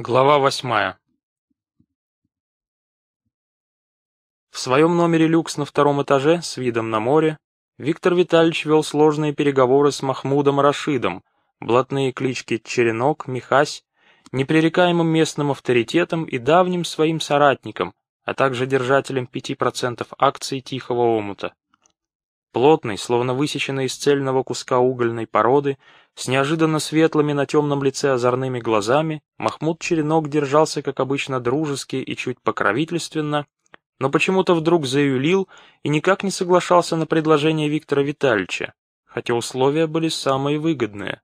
Глава восьмая В своем номере люкс на втором этаже с видом на море Виктор Витальевич вел сложные переговоры с Махмудом Рашидом, блатные клички Черенок, Михась, непререкаемым местным авторитетом и давним своим соратником, а также держателем 5% акций Тихого омута. Плотный, словно высеченный из цельного куска угольной породы, с неожиданно светлыми на темном лице озорными глазами, Махмуд Черенок держался, как обычно, дружески и чуть покровительственно, но почему-то вдруг заюлил и никак не соглашался на предложение Виктора Витальевича, хотя условия были самые выгодные.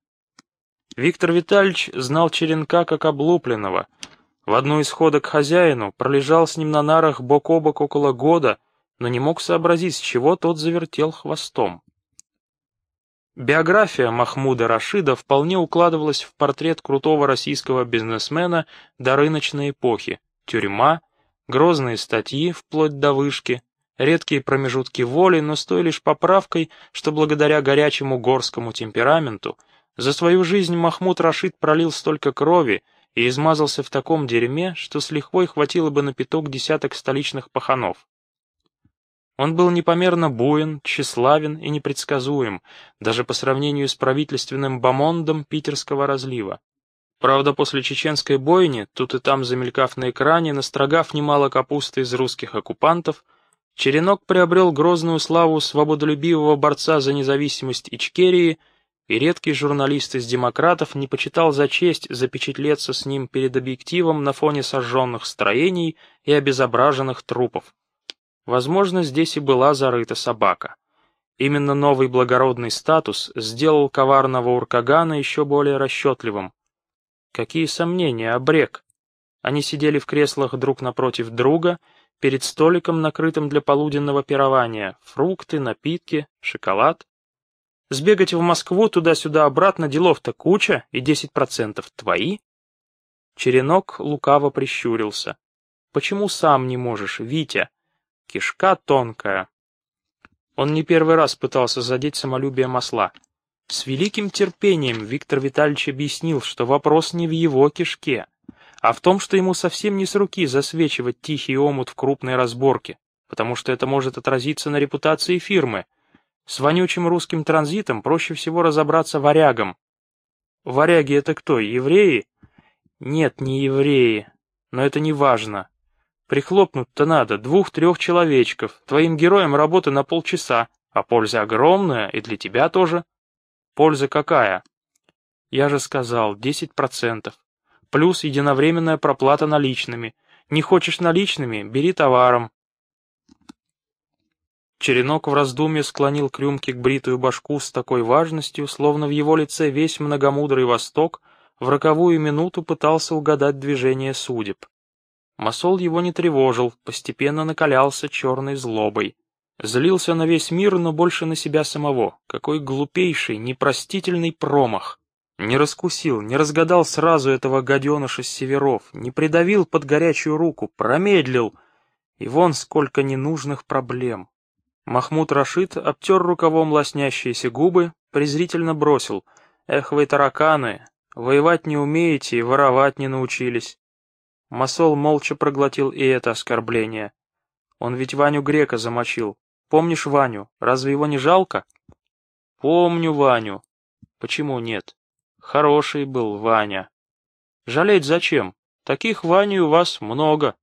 Виктор Витальевич знал Черенка как облупленного. В одну из ходок хозяину пролежал с ним на нарах бок о бок около года, но не мог сообразить, с чего тот завертел хвостом. Биография Махмуда Рашида вполне укладывалась в портрет крутого российского бизнесмена до рыночной эпохи, тюрьма, грозные статьи вплоть до вышки, редкие промежутки воли, но с той лишь поправкой, что благодаря горячему горскому темпераменту за свою жизнь Махмуд Рашид пролил столько крови и измазался в таком дерьме, что с лихвой хватило бы на пяток десяток столичных паханов. Он был непомерно буен, тщеславен и непредсказуем, даже по сравнению с правительственным бомондом питерского разлива. Правда, после чеченской бойни, тут и там замелькав на экране, настрогав немало капусты из русских оккупантов, Черенок приобрел грозную славу свободолюбивого борца за независимость Ичкерии, и редкий журналист из демократов не почитал за честь запечатлеться с ним перед объективом на фоне сожженных строений и обезображенных трупов. Возможно, здесь и была зарыта собака. Именно новый благородный статус сделал коварного Уркагана еще более расчетливым. Какие сомнения, обрек. Они сидели в креслах друг напротив друга, перед столиком, накрытым для полуденного пирования, фрукты, напитки, шоколад. Сбегать в Москву туда-сюда обратно делов-то куча, и 10% твои? Черенок лукаво прищурился. Почему сам не можешь, Витя? Кишка тонкая. Он не первый раз пытался задеть самолюбие масла. С великим терпением Виктор Витальевич объяснил, что вопрос не в его кишке, а в том, что ему совсем не с руки засвечивать тихий омут в крупной разборке, потому что это может отразиться на репутации фирмы. С вонючим русским транзитом проще всего разобраться варягам. Варяги — это кто, евреи? Нет, не евреи, но это не важно. Прихлопнуть-то надо двух-трех человечков. Твоим героям работы на полчаса, а польза огромная и для тебя тоже. Польза какая? Я же сказал, 10%. Плюс единовременная проплата наличными. Не хочешь наличными, бери товаром. Черенок в раздумье склонил к рюмке к бритую башку с такой важностью, словно в его лице весь многомудрый Восток в роковую минуту пытался угадать движение судеб. Масол его не тревожил, постепенно накалялся черной злобой. Злился на весь мир, но больше на себя самого. Какой глупейший, непростительный промах. Не раскусил, не разгадал сразу этого гаденыша с северов, не придавил под горячую руку, промедлил. И вон сколько ненужных проблем. Махмуд Рашид обтер рукавом лоснящиеся губы, презрительно бросил. «Эх вы тараканы, воевать не умеете и воровать не научились. Масол молча проглотил и это оскорбление. Он ведь Ваню Грека замочил. Помнишь Ваню? Разве его не жалко? Помню Ваню. Почему нет? Хороший был Ваня. Жалеть зачем? Таких Ваней у вас много.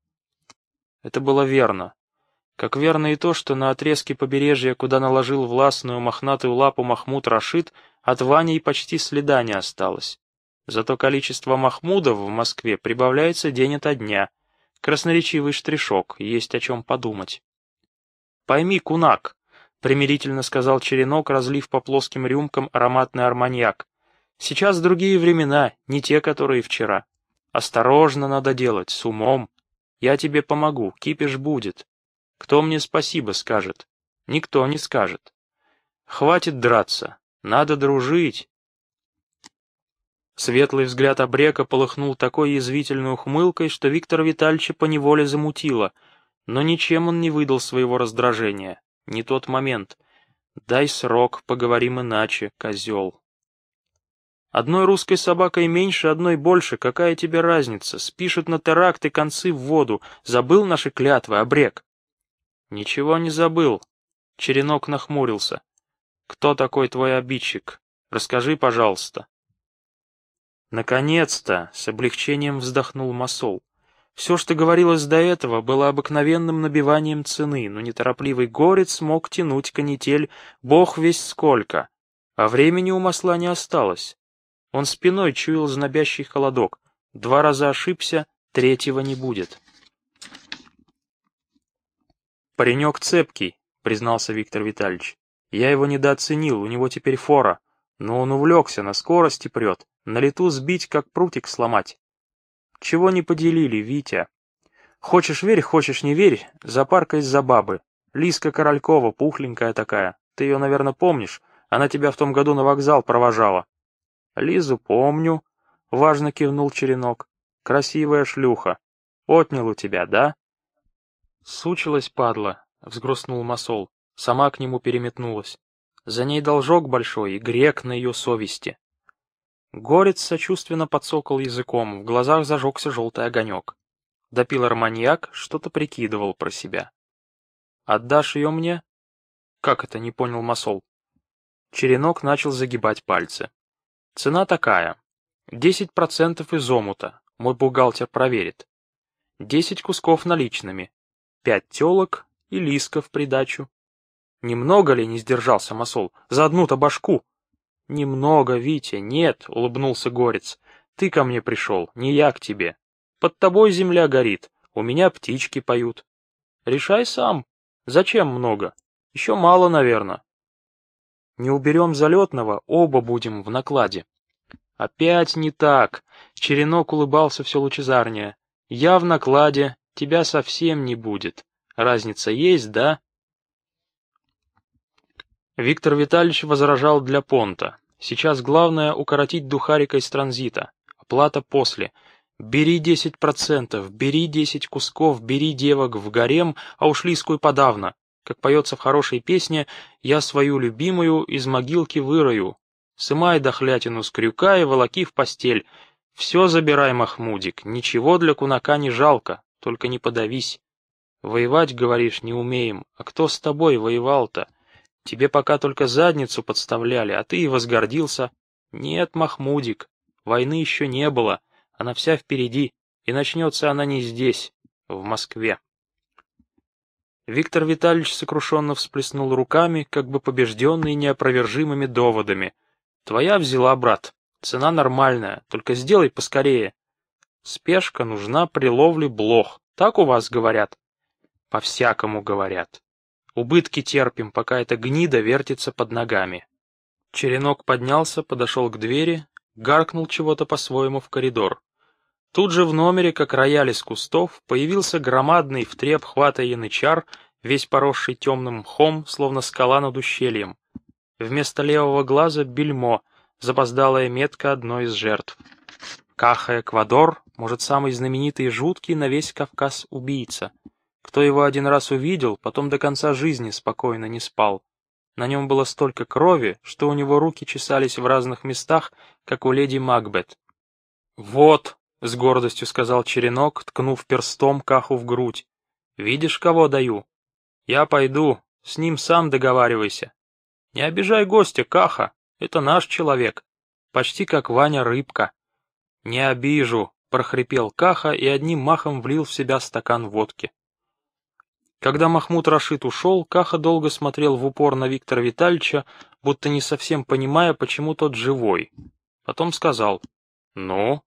Это было верно. Как верно и то, что на отрезке побережья, куда наложил властную мохнатую лапу Махмуд Рашид, от Вани почти следа не осталось. Зато количество Махмудов в Москве прибавляется день ото дня. Красноречивый штришок, есть о чем подумать. «Пойми, кунак», — примирительно сказал Черенок, разлив по плоским рюмкам ароматный арманьяк. «Сейчас другие времена, не те, которые вчера. Осторожно надо делать, с умом. Я тебе помогу, кипиш будет. Кто мне спасибо скажет? Никто не скажет. Хватит драться, надо дружить, Светлый взгляд обрека полыхнул такой язвительной ухмылкой, что Виктор Витальевича поневоле замутило, но ничем он не выдал своего раздражения. Не тот момент. «Дай срок, поговорим иначе, козел». Одной русской собакой меньше, одной больше, какая тебе разница? Спишут на теракт и концы в воду. Забыл наши клятвы, обрек?» «Ничего не забыл». Черенок нахмурился. «Кто такой твой обидчик? Расскажи, пожалуйста». «Наконец-то!» — с облегчением вздохнул Масол. Все, что говорилось до этого, было обыкновенным набиванием цены, но неторопливый горец мог тянуть канитель бог весь сколько, а времени у масла не осталось. Он спиной чуял знобящий холодок. Два раза ошибся, третьего не будет. «Паренек цепкий», — признался Виктор Витальевич. «Я его недооценил, у него теперь фора, но он увлекся, на скорости прет, на лету сбить, как прутик сломать. Чего не поделили, Витя? Хочешь верь, хочешь не верь, запарка из-за бабы. Лиска Королькова, пухленькая такая. Ты ее, наверное, помнишь? Она тебя в том году на вокзал провожала. Лизу помню, — важно кивнул Черенок. Красивая шлюха. Отнял у тебя, да? Сучилась падла, — взгрустнул Масол. Сама к нему переметнулась. За ней должок большой и грек на ее совести. Горец сочувственно подсокал языком, в глазах зажегся желтый огонек. Допил арманьяк, что-то прикидывал про себя. «Отдашь ее мне?» «Как это?» — не понял Масол. Черенок начал загибать пальцы. Цена такая. 10% из омута, мой бухгалтер проверит. 10 кусков наличными. 5 телок и лиска в придачу. Немного ли не сдержался Масол? За одну-то башку. Немного, Витя, нет, улыбнулся Горец. Ты ко мне пришел, не я к тебе. Под тобой земля горит, у меня птички поют. Решай сам. Зачем много? Еще мало, наверное. Не уберем залетного, оба будем в накладе. Опять не так. Черенок улыбался все лучезарнее. Я в накладе, тебя совсем не будет. Разница есть, да? Виктор Витальевич возражал для понта. Сейчас главное укоротить духарика из транзита. Оплата после. Бери 10%, бери 10 кусков, бери девок в гарем, а уж лискую подавно. Как поется в хорошей песне «Я свою любимую из могилки вырою». Сымай дохлятину с крюка и волоки в постель. Все забирай, Махмудик, ничего для кунака не жалко, только не подавись. Воевать, говоришь, не умеем, а кто с тобой воевал-то? Тебе пока только задницу подставляли, а ты и возгордился. Нет, Махмудик, войны еще не было, она вся впереди, и начнется она не здесь, в Москве. Виктор Витальевич сокрушенно всплеснул руками, как бы побежденный неопровержимыми доводами. «Твоя взяла, брат. Цена нормальная, только сделай поскорее. Спешка нужна при ловле блох. Так у вас говорят?» «По-всякому говорят. Убытки терпим, пока эта гнида вертится под ногами». Черенок поднялся, подошел к двери, гаркнул чего-то по-своему в коридор. Тут же в номере, как рояль из кустов, появился громадный в три обхвата янычар, весь поросший темным мхом, словно скала над ущельем. Вместо левого глаза бельмо, запоздалая метка одной из жертв. Каха Эквадор, может, самый знаменитый и жуткий на весь Кавказ убийца. Кто его один раз увидел, потом до конца жизни спокойно не спал. На нем было столько крови, что у него руки чесались в разных местах, как у леди Макбет. «Вот», — с гордостью сказал Черенок, ткнув перстом Каху в грудь. «Видишь, кого даю? Я пойду, с ним сам договаривайся. Не обижай гостя, Каха, это наш человек. Почти как Ваня Рыбка». «Не обижу», — прохрипел Каха и одним махом влил в себя стакан водки. Когда Махмуд Рашид ушел, Каха долго смотрел в упор на Виктора Витальевича, будто не совсем понимая, почему тот живой. Потом сказал «Ну?»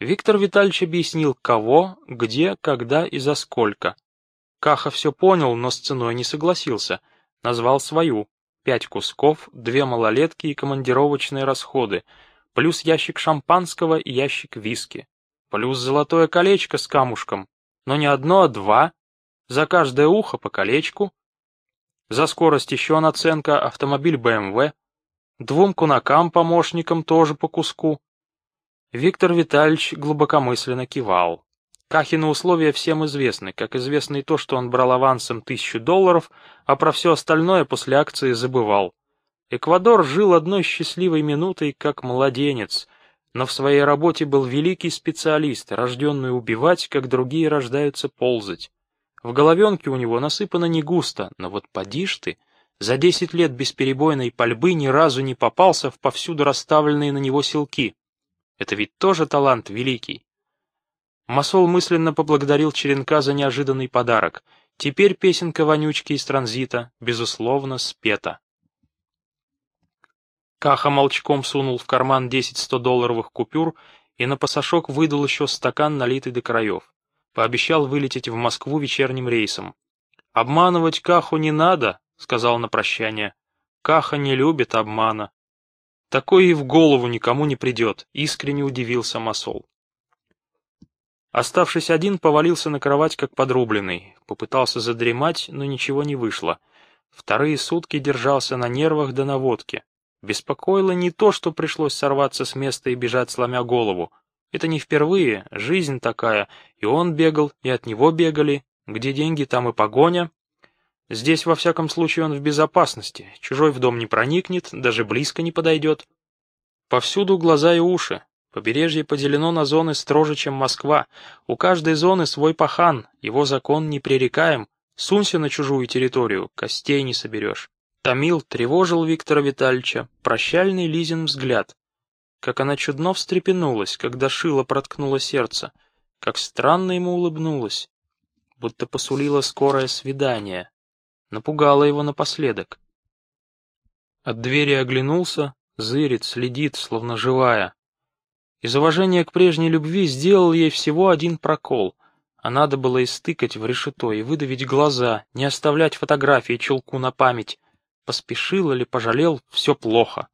Виктор Витальевич объяснил, кого, где, когда и за сколько. Каха все понял, но с ценой не согласился. Назвал свою. Пять кусков, две малолетки и командировочные расходы, плюс ящик шампанского и ящик виски, плюс золотое колечко с камушком, но не одно, а два, за каждое ухо по колечку, за скорость еще наценка автомобиль БМВ, двум кунакам-помощникам тоже по куску, Виктор Витальевич глубокомысленно кивал. Кахины условия всем известны, как известно и то, что он брал авансом тысячу долларов, а про все остальное после акции забывал. Эквадор жил одной счастливой минутой, как младенец, но в своей работе был великий специалист, рожденный убивать, как другие рождаются ползать. В головенке у него насыпано не густо, но вот поди ж ты, за десять лет бесперебойной пальбы ни разу не попался в повсюду расставленные на него селки. Это ведь тоже талант великий. Масол мысленно поблагодарил Черенка за неожиданный подарок. Теперь песенка вонючки из транзита, безусловно, спета. Каха молчком сунул в карман 10 100-долларовых купюр и на пасашок выдал еще стакан, налитый до краев. Пообещал вылететь в Москву вечерним рейсом. «Обманывать Каху не надо», — сказал на прощание. «Каха не любит обмана». Такое и в голову никому не придет, искренне удивился Масол. Оставшись один, повалился на кровать как подрубленный. Попытался задремать, но ничего не вышло. Вторые сутки держался на нервах да на водке. Беспокоило не то, что пришлось сорваться с места и бежать, сломя голову. Это не впервые, жизнь такая, и он бегал, и от него бегали. Где деньги, там и погоня. Здесь, во всяком случае, он в безопасности, чужой в дом не проникнет, даже близко не подойдет. Повсюду глаза и уши. Побережье поделено на зоны строже, чем Москва. У каждой зоны свой пахан, его закон непререкаем. Сунься на чужую территорию, костей не соберешь. Томил, тревожил Виктора Витальевича, прощальный Лизин взгляд. Как она чудно встрепенулась, когда шило проткнуло сердце, как странно ему улыбнулась, будто посулила скорое свидание. Напугала его напоследок. От двери оглянулся, зырит, следит, словно живая. Из уважения к прежней любви сделал ей всего один прокол, а надо было истыкать в решето и выдавить глаза, не оставлять фотографии чулку на память, Поспешил или пожалел, все плохо.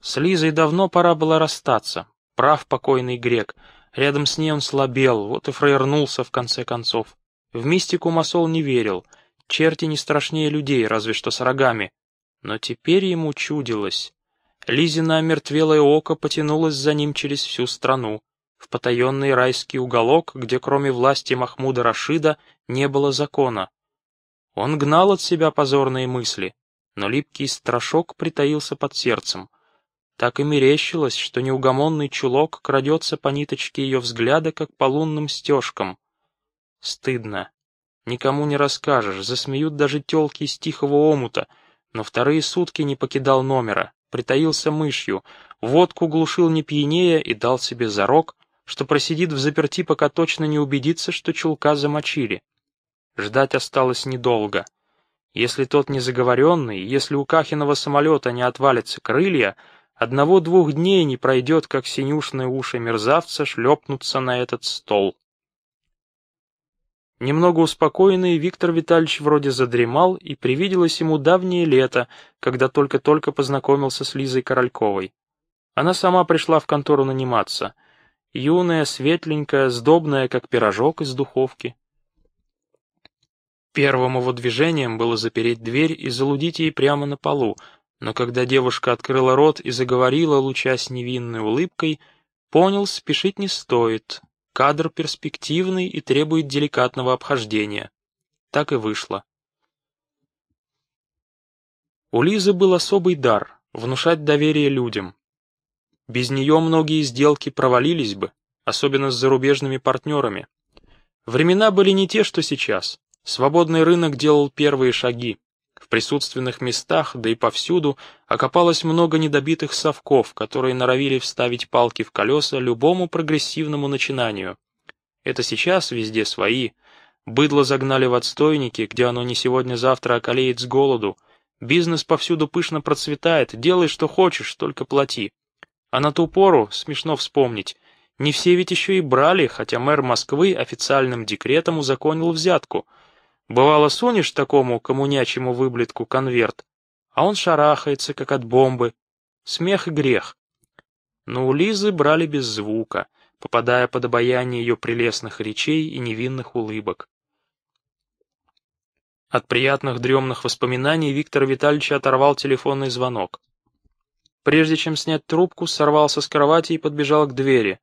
С Лизой давно пора было расстаться. Прав покойный грек. Рядом с ней он слабел, вот и фраернулся в конце концов. В мистику Масол не верил. Черти не страшнее людей, разве что с рогами. Но теперь ему чудилось. Лизина омертвелое око потянулось за ним через всю страну, в потаенный райский уголок, где кроме власти Махмуда Рашида не было закона. Он гнал от себя позорные мысли, но липкий страшок притаился под сердцем. Так и мерещилось, что неугомонный чулок крадется по ниточке ее взгляда, как по лунным стежкам. Стыдно. Никому не расскажешь, засмеют даже телки из тихого омута, но вторые сутки не покидал номера, притаился мышью, водку глушил не пьянее и дал себе зарок, что просидит в заперти, пока точно не убедится, что чулка замочили. Ждать осталось недолго — если тот не заговоренный, если у Кахиного самолета не отвалятся крылья, одного-двух дней не пройдет, как синюшные уши мерзавца шлепнутся на этот стол. Немного успокоенный Виктор Витальевич вроде задремал, и привиделось ему давнее лето, когда только-только познакомился с Лизой Корольковой. Она сама пришла в контору наниматься. Юная, светленькая, сдобная, как пирожок из духовки. Первым его движением было запереть дверь и залудить ей прямо на полу, но когда девушка открыла рот и заговорила, лучась невинной улыбкой, понял, спешить не стоит. Кадр перспективный и требует деликатного обхождения. Так и вышло. У Лизы был особый дар — внушать доверие людям. Без нее многие сделки провалились бы, особенно с зарубежными партнерами. Времена были не те, что сейчас. Свободный рынок делал первые шаги. В присутственных местах, да и повсюду, окопалось много недобитых совков, которые норовили вставить палки в колеса любому прогрессивному начинанию. Это сейчас везде свои. Быдло загнали в отстойники, где оно не сегодня-завтра околеет с голоду. Бизнес повсюду пышно процветает, делай что хочешь, только плати. А на ту пору, смешно вспомнить, не все ведь еще и брали, хотя мэр Москвы официальным декретом узаконил взятку — Бывало, сунешь такому коммунячему выблетку конверт, а он шарахается, как от бомбы. Смех и грех. Но у Лизы брали без звука, попадая под обаяние ее прелестных речей и невинных улыбок. От приятных дремных воспоминаний Виктор Витальевич оторвал телефонный звонок. Прежде чем снять трубку, сорвался с кровати и подбежал к двери.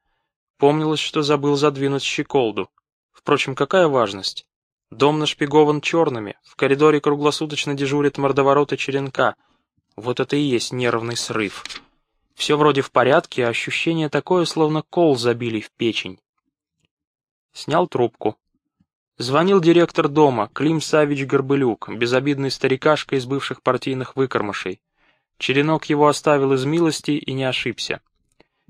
Помнилось, что забыл задвинуть щеколду. Впрочем, какая важность? Дом нашпигован черными, в коридоре круглосуточно дежурит мордовороты черенка. Вот это и есть нервный срыв. Все вроде в порядке, а ощущение такое, словно кол забили в печень. Снял трубку. Звонил директор дома, Клим Савич Горбылюк, безобидный старикашка из бывших партийных выкормышей. Черенок его оставил из милости и не ошибся.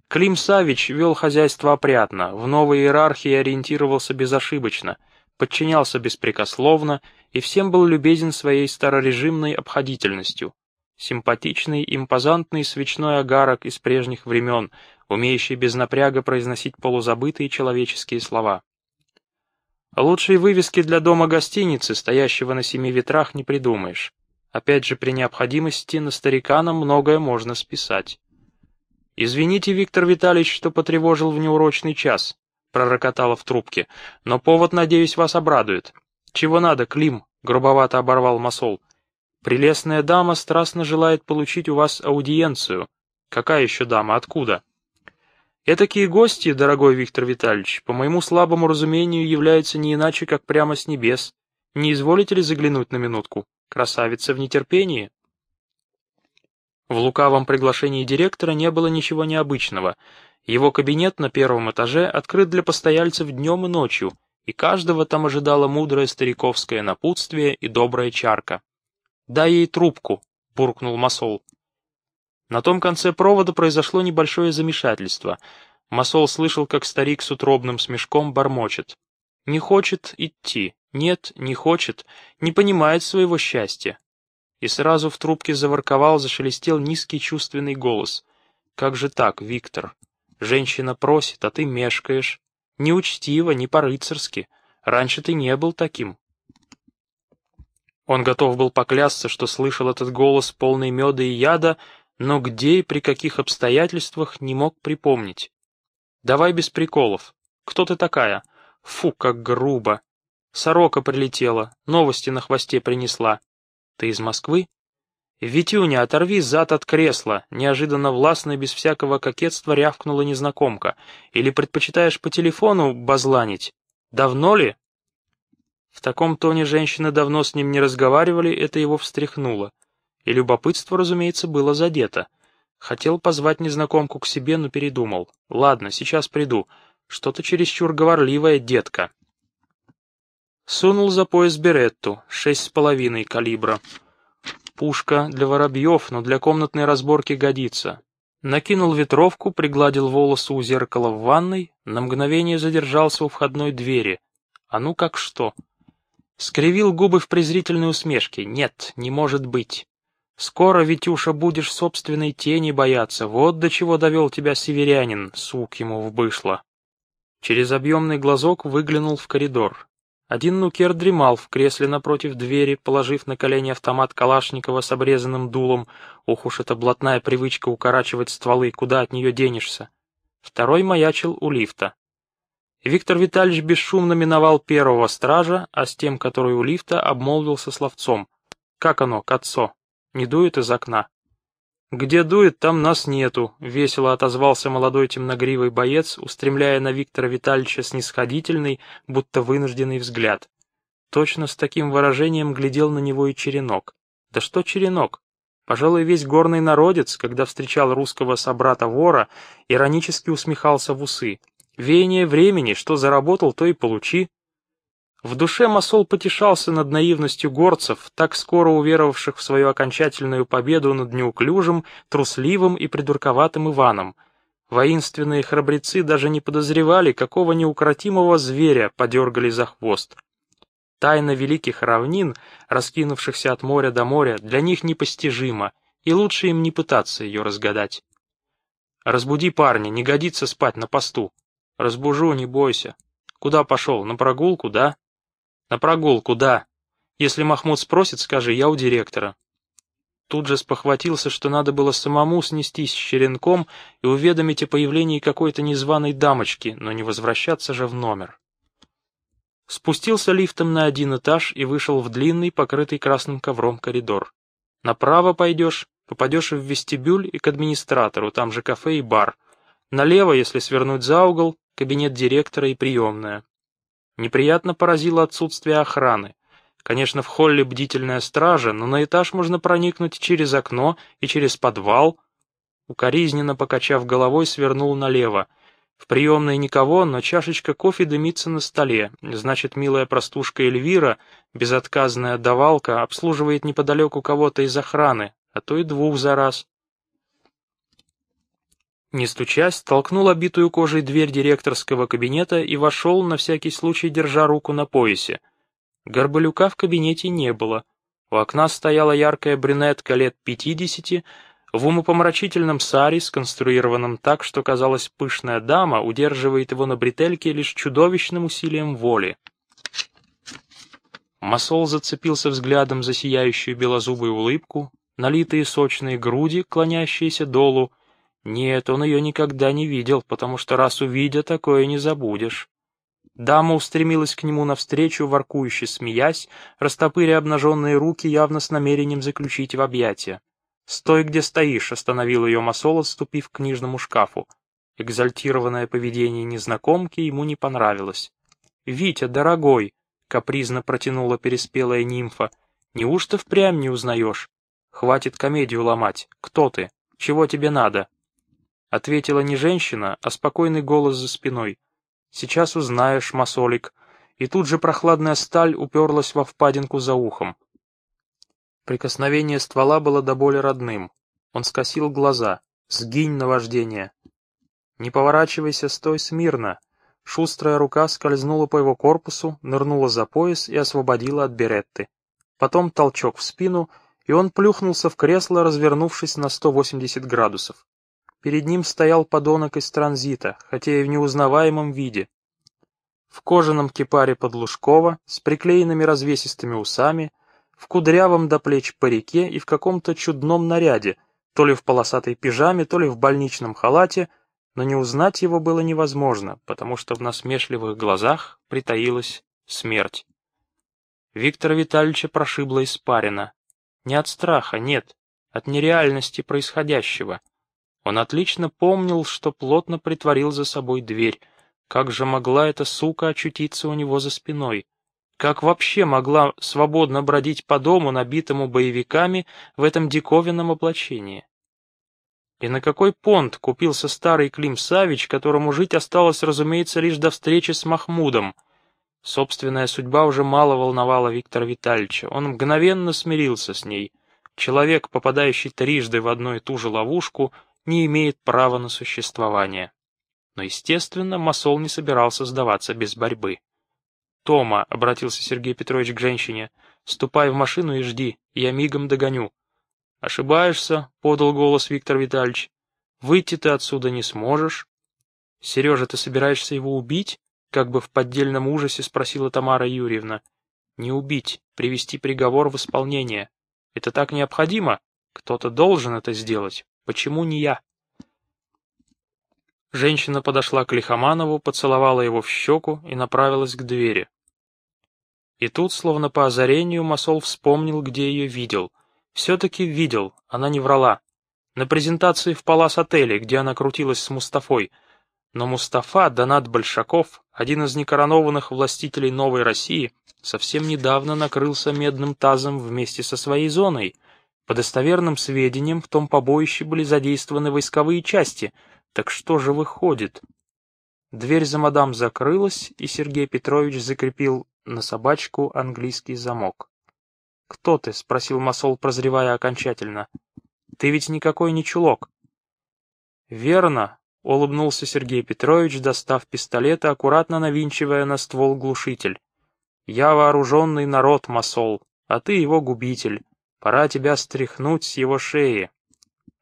Клим Савич вел хозяйство опрятно, в новой иерархии ориентировался безошибочно, подчинялся беспрекословно и всем был любезен своей старорежимной обходительностью. Симпатичный, импозантный свечной агарок из прежних времен, умеющий без напряга произносить полузабытые человеческие слова. Лучшей вывески для дома-гостиницы, стоящего на семи ветрах, не придумаешь. Опять же, при необходимости на старикана многое можно списать. «Извините, Виктор Витальевич, что потревожил в неурочный час», — пророкотала в трубке, «но повод, надеюсь, вас обрадует. Чего надо, Клим?» — грубовато оборвал Масол. «Прелестная дама страстно желает получить у вас аудиенцию». «Какая еще дама? Откуда?» Этакие гости, дорогой Виктор Витальевич, по моему слабому разумению, являются не иначе, как прямо с небес. Не изволите ли заглянуть на минутку? Красавица в нетерпении. В лукавом приглашении директора не было ничего необычного. Его кабинет на первом этаже открыт для постояльцев днем и ночью, и каждого там ожидало мудрое стариковское напутствие и добрая чарка. «Дай ей трубку», — буркнул Масол. На том конце провода произошло небольшое замешательство. Масол слышал, как старик с утробным смешком бормочет. «Не хочет идти. Нет, не хочет. Не понимает своего счастья». И сразу в трубке заворковал, зашелестел низкий чувственный голос. «Как же так, Виктор? Женщина просит, а ты мешкаешь. Не учтиво, не по-рыцарски. Раньше ты не был таким». Он готов был поклясться, что слышал этот голос полный меда и яда, но где и при каких обстоятельствах не мог припомнить. «Давай без приколов. Кто ты такая? Фу, как грубо. Сорока прилетела, новости на хвосте принесла. Ты из Москвы?» «Витюня, оторви зад от кресла!» Неожиданно властно и без всякого кокетства рявкнула незнакомка. «Или предпочитаешь по телефону базланить? Давно ли?» В таком тоне женщины давно с ним не разговаривали, это его встряхнуло. И любопытство, разумеется, было задето. Хотел позвать незнакомку к себе, но передумал. Ладно, сейчас приду. Что-то чересчур говорливая детка. Сунул за пояс беретту, шесть с половиной калибра. Пушка для воробьев, но для комнатной разборки годится. Накинул ветровку, пригладил волосы у зеркала в ванной, на мгновение задержался у входной двери. А ну как что? Скривил губы в презрительной усмешке. Нет, не может быть. Скоро, Витюша, будешь собственной тени бояться. Вот до чего довел тебя северянин, сук ему вбышло. Через объемный глазок выглянул в коридор. Один нукер дремал в кресле напротив двери, положив на колени автомат Калашникова с обрезанным дулом. Ух уж эта блатная привычка укорачивать стволы, куда от нее денешься. Второй маячил у лифта. Виктор Витальевич бесшумно миновал первого стража, а с тем, который у лифта, обмолвился словцом. «Как оно, Кацо?» Не дует из окна. «Где дует, там нас нету», — весело отозвался молодой темногривый боец, устремляя на Виктора Витальевича снисходительный, будто вынужденный взгляд. Точно с таким выражением глядел на него и Черенок. Да что Черенок? Пожалуй, весь горный народец, когда встречал русского собрата-вора, иронически усмехался в усы. «Веяние времени, что заработал, то и получи». В душе Масол потешался над наивностью горцев, так скоро уверовавших в свою окончательную победу над неуклюжим, трусливым и придурковатым Иваном. Воинственные храбрецы даже не подозревали, какого неукротимого зверя подергали за хвост. Тайна великих равнин, раскинувшихся от моря до моря, для них непостижима, и лучше им не пытаться ее разгадать. «Разбуди парня, не годится спать на посту». «Разбужу, не бойся». «Куда пошел, на прогулку, да?» «На прогулку, да. Если Махмуд спросит, скажи, я у директора». Тут же спохватился, что надо было самому снестись с черенком и уведомить о появлении какой-то незваной дамочки, но не возвращаться же в номер. Спустился лифтом на один этаж и вышел в длинный, покрытый красным ковром коридор. Направо пойдешь, попадешь в вестибюль и к администратору, там же кафе и бар. Налево, если свернуть за угол, кабинет директора и приемная. Неприятно поразило отсутствие охраны. Конечно, в холле бдительная стража, но на этаж можно проникнуть через окно и через подвал. Укоризненно покачав головой, свернул налево. В приемной никого, но чашечка кофе дымится на столе. Значит, милая простушка Эльвира, безотказная давалка, обслуживает неподалеку кого-то из охраны, а то и двух за раз. Не стучась, толкнул обитую кожей дверь директорского кабинета и вошел, на всякий случай держа руку на поясе. Горбалюка в кабинете не было. У окна стояла яркая брюнетка лет пятидесяти, в умопомрачительном саре, сконструированном так, что, казалось, пышная дама удерживает его на бретельке лишь чудовищным усилием воли. Масол зацепился взглядом за сияющую белозубую улыбку, налитые сочные груди, клонящиеся долу, нет, он ее никогда не видел, потому что раз увидя, такое не забудешь. Дама устремилась к нему навстречу, воркующе смеясь, растопыря обнаженные руки, явно с намерением заключить в объятия. «Стой, где стоишь», — остановил ее Масол, отступив к книжному шкафу. Экзальтированное поведение незнакомки ему не понравилось. «Витя, дорогой», — капризно протянула переспелая нимфа, — «неужто впрямь не узнаешь? Хватит комедию ломать. Кто ты? Чего тебе надо?» Ответила не женщина, а спокойный голос за спиной. «Сейчас узнаешь, масолик». И тут же прохладная сталь уперлась во впадинку за ухом. Прикосновение ствола было до боли родным. Он скосил глаза. «Сгинь, наваждение!» «Не поворачивайся, стой смирно!» Шустрая рука скользнула по его корпусу, нырнула за пояс и освободила от беретты. Потом толчок в спину, и он плюхнулся в кресло, развернувшись на 180 градусов. Перед ним стоял подонок из транзита, хотя и в неузнаваемом виде. В кожаном кипаре подлужкова, с приклеенными развесистыми усами, в кудрявом до плеч парике и в каком-то чудном наряде, то ли в полосатой пижаме, то ли в больничном халате, но не узнать его было невозможно, потому что в насмешливых глазах притаилась смерть. Виктора Витальевича прошибла испарина. Не от страха, нет, от нереальности происходящего — он отлично помнил, что плотно притворил за собой дверь. Как же могла эта сука очутиться у него за спиной? Как вообще могла свободно бродить по дому, набитому боевиками, в этом диковинном облачении? И на какой понт купился старый Клим Савич, которому жить осталось, разумеется, лишь до встречи с Махмудом? Собственная судьба уже мало волновала Виктора Витальевича. Он мгновенно смирился с ней. Человек, попадающий трижды в одну и ту же ловушку, не имеет права на существование. Но, естественно, Масол не собирался сдаваться без борьбы. «Тома», — обратился Сергей Петрович к женщине, — «ступай в машину и жди, я мигом догоню». «Ошибаешься», — подал голос Виктор Витальевич. «Выйти ты отсюда не сможешь». «Сережа, ты собираешься его убить?» — как бы в поддельном ужасе спросила Тамара Юрьевна. «Не убить, привести приговор в исполнение. Это так необходимо? Кто-то должен это сделать. Почему не я? Женщина подошла к Лихоманову, поцеловала его в щеку и направилась к двери. И тут, словно по озарению, Масол вспомнил, где ее видел. Все-таки видел, она не врала. На презентации в Палас-отеле, где она крутилась с Мустафой. Но Мустафа, Донат Большаков, один из некоронованных властителей Новой России, совсем недавно накрылся медным тазом вместе со своей зоной — по достоверным сведениям, в том побоище были задействованы войсковые части. Так что же выходит? Дверь за мадам закрылась, и Сергей Петрович закрепил на собачку английский замок. «Кто ты?» — спросил Масол, прозревая окончательно. «Ты ведь никакой не чулок». «Верно», — улыбнулся Сергей Петрович, достав пистолет и аккуратно навинчивая на ствол глушитель. «Я вооруженный народ, Масол, а ты его губитель. Пора тебя стряхнуть с его шеи».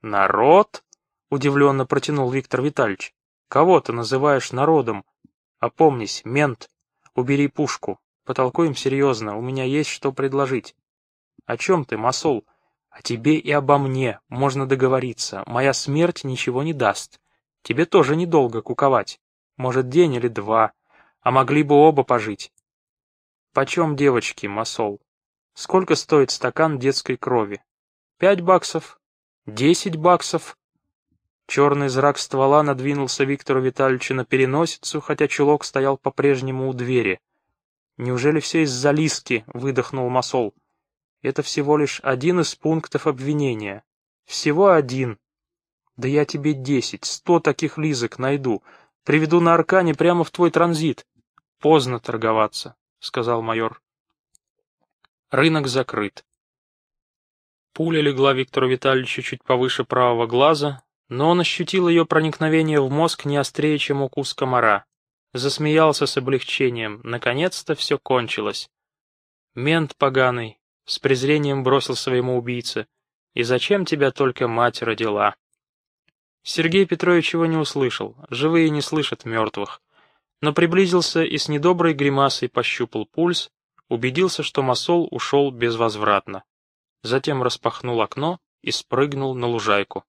«Народ?» — удивленно протянул Виктор Витальевич. «Кого ты называешь народом? Опомнись, мент, убери пушку. Потолкуем серьезно, у меня есть что предложить». «О чем ты, масол?» «О тебе и обо мне можно договориться. Моя смерть ничего не даст. Тебе тоже недолго куковать. Может, день или два. А могли бы оба пожить». «Почем девочки, масол?» Сколько стоит стакан детской крови? Пять баксов? Десять баксов? Черный зрак ствола надвинулся Виктору Витальевичу на переносицу, хотя чулок стоял по-прежнему у двери. Неужели все из-за Лиски?» — выдохнул Масол. «Это всего лишь один из пунктов обвинения. Всего один. Да я тебе десять, сто таких Лизок найду. Приведу на Аркане прямо в твой транзит. Поздно торговаться», — сказал майор. Рынок закрыт. Пуля легла Виктору Витальевичу чуть повыше правого глаза, но он ощутил ее проникновение в мозг не острее, чем укус комара. Засмеялся с облегчением. Наконец-то все кончилось. Мент поганый, с презрением бросил своему убийце. «И зачем тебя только мать родила?» Сергей Петрович его не услышал, живые не слышат мертвых. Но приблизился и с недоброй гримасой пощупал пульс, убедился, что Масол ушел безвозвратно. Затем распахнул окно и спрыгнул на лужайку.